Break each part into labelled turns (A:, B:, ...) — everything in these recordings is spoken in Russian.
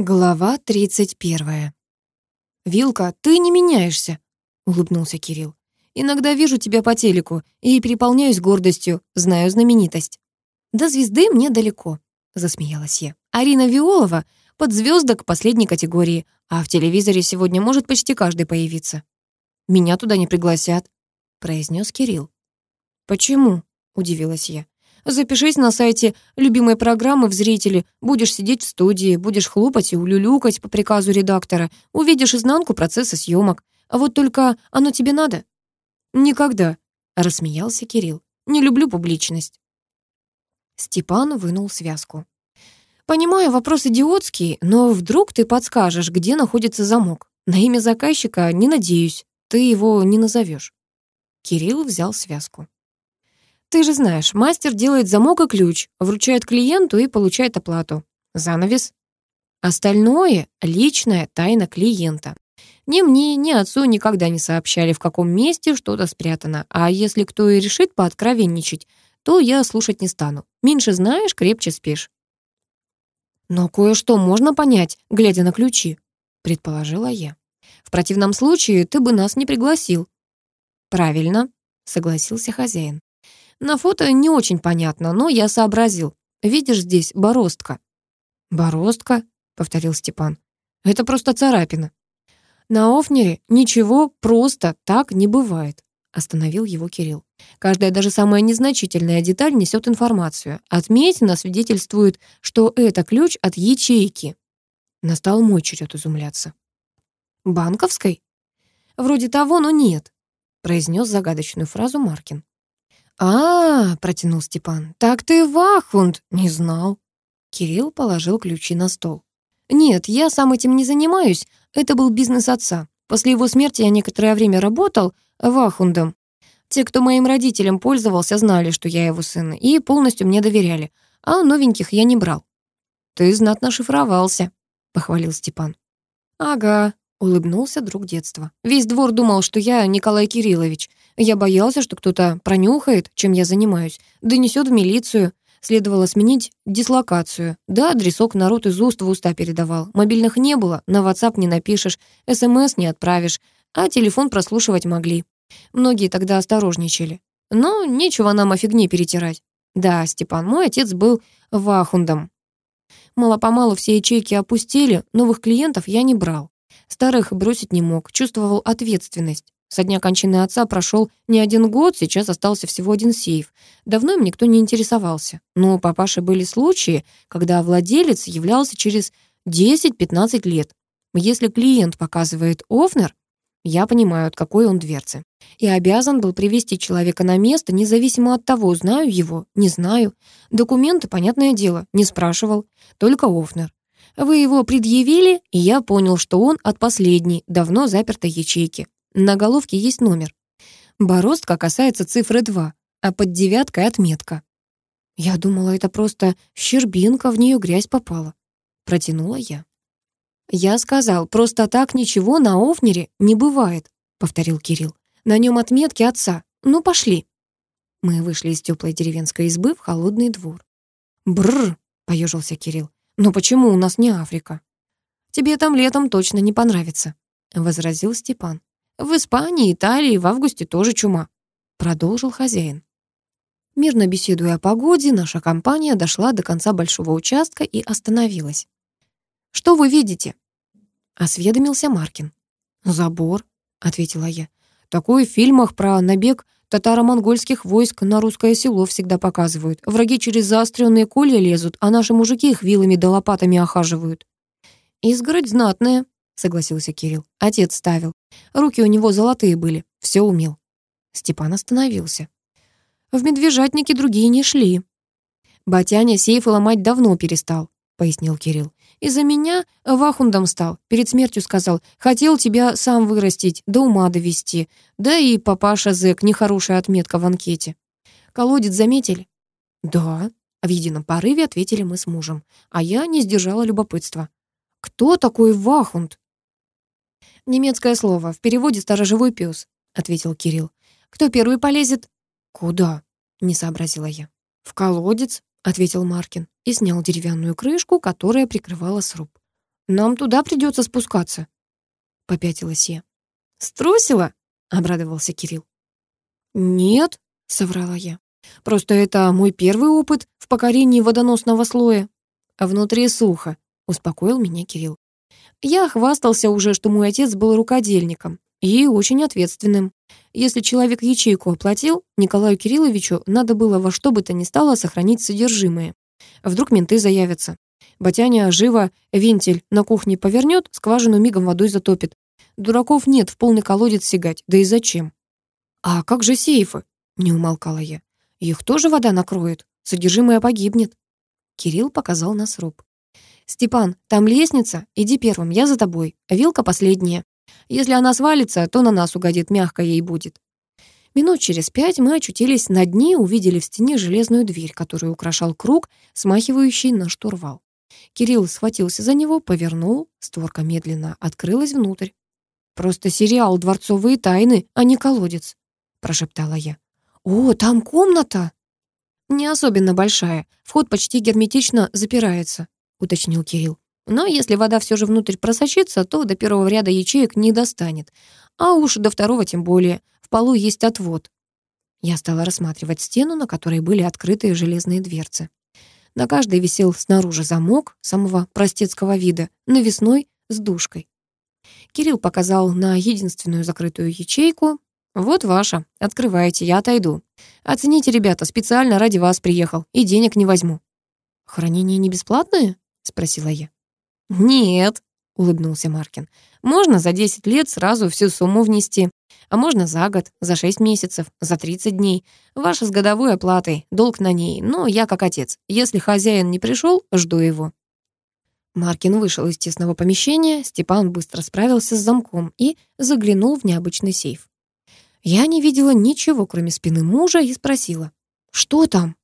A: Глава 31. «Вилка, ты не меняешься», — улыбнулся Кирилл. «Иногда вижу тебя по телеку и переполняюсь гордостью, знаю знаменитость». «До звезды мне далеко», — засмеялась я. «Арина Виолова — под звездок последней категории, а в телевизоре сегодня может почти каждый появиться». «Меня туда не пригласят», — произнес Кирилл. «Почему?» — удивилась я. Запишись на сайте любимой программы в зрители, будешь сидеть в студии, будешь хлопать и улюлюкать по приказу редактора, увидишь изнанку процесса съемок. А вот только оно тебе надо? Никогда, рассмеялся Кирилл. Не люблю публичность. Степан вынул связку. Понимаю, вопрос идиотский, но вдруг ты подскажешь, где находится замок. На имя заказчика не надеюсь, ты его не назовешь. Кирилл взял связку. Ты же знаешь, мастер делает замок и ключ, вручает клиенту и получает оплату. Занавес. Остальное — личная тайна клиента. Ни мне, ни отцу никогда не сообщали, в каком месте что-то спрятано, а если кто и решит пооткровенничать, то я слушать не стану. Меньше знаешь, крепче спишь. Но кое-что можно понять, глядя на ключи, предположила я. В противном случае ты бы нас не пригласил. Правильно, согласился хозяин. На фото не очень понятно, но я сообразил. Видишь здесь бороздка?» «Бороздка?» — повторил Степан. «Это просто царапина». «На Офнере ничего просто так не бывает», — остановил его Кирилл. «Каждая, даже самая незначительная деталь несет информацию. Отметина свидетельствует, что это ключ от ячейки». Настал мой черед изумляться. «Банковской?» «Вроде того, но нет», — произнес загадочную фразу Маркин. «А, — протянул Степан, — так ты вахунд, не знал». Кирилл положил ключи на стол. «Нет, я сам этим не занимаюсь, это был бизнес отца. После его смерти я некоторое время работал вахундом. Те, кто моим родителям пользовался, знали, что я его сын, и полностью мне доверяли, а новеньких я не брал». «Ты знатно шифровался», — похвалил Степан. «Ага», Улыбнулся друг детства. Весь двор думал, что я Николай Кириллович. Я боялся, что кто-то пронюхает, чем я занимаюсь, донесет в милицию. Следовало сменить дислокацию. Да, адресок народ из уст в уста передавал. Мобильных не было, на WhatsApp не напишешь, СМС не отправишь, а телефон прослушивать могли. Многие тогда осторожничали. Но нечего нам о фигне перетирать. Да, Степан, мой отец был вахундом. Мало-помалу все ячейки опустили, новых клиентов я не брал. Старых бросить не мог, чувствовал ответственность. Со дня кончины отца прошел не один год, сейчас остался всего один сейф. Давно им никто не интересовался. Но у папаши были случаи, когда владелец являлся через 10-15 лет. Если клиент показывает офнер, я понимаю, от какой он дверцы. И обязан был привести человека на место, независимо от того, знаю его, не знаю. Документы, понятное дело, не спрашивал. Только Офнер. Вы его предъявили, и я понял, что он от последней, давно запертой ячейки. На головке есть номер. Бороздка касается цифры 2, а под девяткой отметка. Я думала, это просто щербинка, в нее грязь попала. Протянула я. «Я сказал, просто так ничего на овнере не бывает», — повторил Кирилл. «На нем отметки отца. Ну, пошли». Мы вышли из теплой деревенской избы в холодный двор. Бррр, поежился Кирилл. «Но почему у нас не Африка?» «Тебе там летом точно не понравится», — возразил Степан. «В Испании, Италии в августе тоже чума», — продолжил хозяин. Мирно беседуя о погоде, наша компания дошла до конца большого участка и остановилась. «Что вы видите?» — осведомился Маркин. «Забор», — ответила я. «Такой в фильмах про набег Татаро-монгольских войск на русское село всегда показывают. Враги через заостренные колья лезут, а наши мужики их вилами да лопатами охаживают. «Изгородь знатная», — согласился Кирилл. Отец ставил. Руки у него золотые были, все умел. Степан остановился. В медвежатнике другие не шли. Батяня сейфы ломать давно перестал, пояснил Кирилл. Из-за меня вахундом стал, перед смертью сказал. Хотел тебя сам вырастить, до ума довести. Да и папаша зэк, нехорошая отметка в анкете. Колодец заметили? Да, в едином порыве ответили мы с мужем. А я не сдержала любопытства. Кто такой вахунд? Немецкое слово, в переводе «сторожевой пес», ответил Кирилл. Кто первый полезет? Куда? Не сообразила я. В колодец, ответил Маркин и снял деревянную крышку, которая прикрывала сруб. «Нам туда придется спускаться», — попятилась я. «Струсила?» — обрадовался Кирилл. «Нет», — соврала я. «Просто это мой первый опыт в покорении водоносного слоя». «А «Внутри сухо», — успокоил меня Кирилл. Я хвастался уже, что мой отец был рукодельником и очень ответственным. Если человек ячейку оплатил, Николаю Кирилловичу надо было во что бы то ни стало сохранить содержимое. А вдруг менты заявятся. Батяня живо вентиль на кухне повернет, скважину мигом водой затопит. Дураков нет, в полный колодец сигать. Да и зачем? «А как же сейфы?» — не умолкала я. «Их тоже вода накроет. Содержимое погибнет». Кирилл показал на сруб. «Степан, там лестница. Иди первым, я за тобой. Вилка последняя. Если она свалится, то на нас угодит, мягко ей будет». Минут через пять мы очутились на дне и увидели в стене железную дверь, которую украшал круг, смахивающий на штурвал. Кирилл схватился за него, повернул, створка медленно открылась внутрь. «Просто сериал «Дворцовые тайны», а не колодец», — прошептала я. «О, там комната!» «Не особенно большая. Вход почти герметично запирается», — уточнил Кирилл. «Но если вода все же внутрь просочится, то до первого ряда ячеек не достанет. А уж до второго тем более. В полу есть отвод. Я стала рассматривать стену, на которой были открытые железные дверцы. На каждой висел снаружи замок самого простецкого вида, навесной с душкой. Кирилл показал на единственную закрытую ячейку. «Вот ваша. Открывайте, я отойду. Оцените, ребята, специально ради вас приехал, и денег не возьму». «Хранение не бесплатное?» — спросила я. «Нет», — улыбнулся Маркин. «Можно за 10 лет сразу всю сумму внести. А можно за год, за 6 месяцев, за 30 дней. Ваша с годовой оплатой, долг на ней. Но я как отец. Если хозяин не пришел, жду его». Маркин вышел из тесного помещения, Степан быстро справился с замком и заглянул в необычный сейф. Я не видела ничего, кроме спины мужа, и спросила, «Что там?»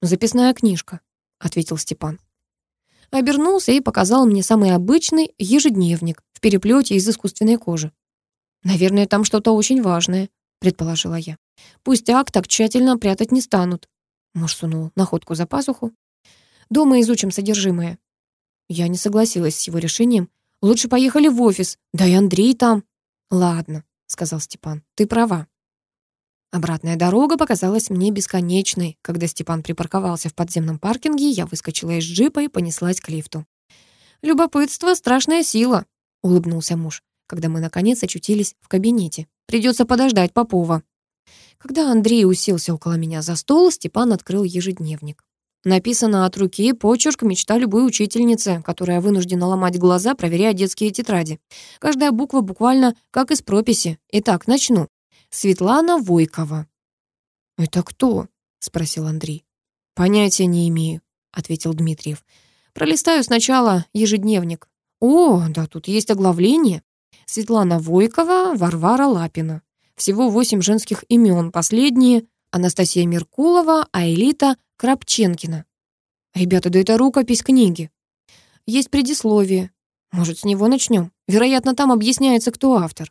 A: «Записная книжка», — ответил Степан. Обернулся и показал мне самый обычный ежедневник в переплете из искусственной кожи. «Наверное, там что-то очень важное», — предположила я. «Пусть акт так тщательно прятать не станут». Муж сунул находку за пазуху. «Дома изучим содержимое». Я не согласилась с его решением. «Лучше поехали в офис, да и Андрей там». «Ладно», — сказал Степан, — «ты права». Обратная дорога показалась мне бесконечной. Когда Степан припарковался в подземном паркинге, я выскочила из джипа и понеслась к лифту. «Любопытство — страшная сила», — улыбнулся муж когда мы, наконец, очутились в кабинете. Придется подождать Попова. Когда Андрей уселся около меня за стол, Степан открыл ежедневник. Написано от руки почерк «Мечта любой учительницы», которая вынуждена ломать глаза, проверяя детские тетради. Каждая буква буквально как из прописи. Итак, начну. Светлана Войкова. «Это кто?» — спросил Андрей. «Понятия не имею», — ответил Дмитриев. «Пролистаю сначала ежедневник. О, да тут есть оглавление. Светлана Войкова, Варвара Лапина. Всего восемь женских имен, последние – Анастасия Меркулова, Аэлита Крапченкина. Ребята, да это рукопись книги. Есть предисловие. Может, с него начнем? Вероятно, там объясняется, кто автор.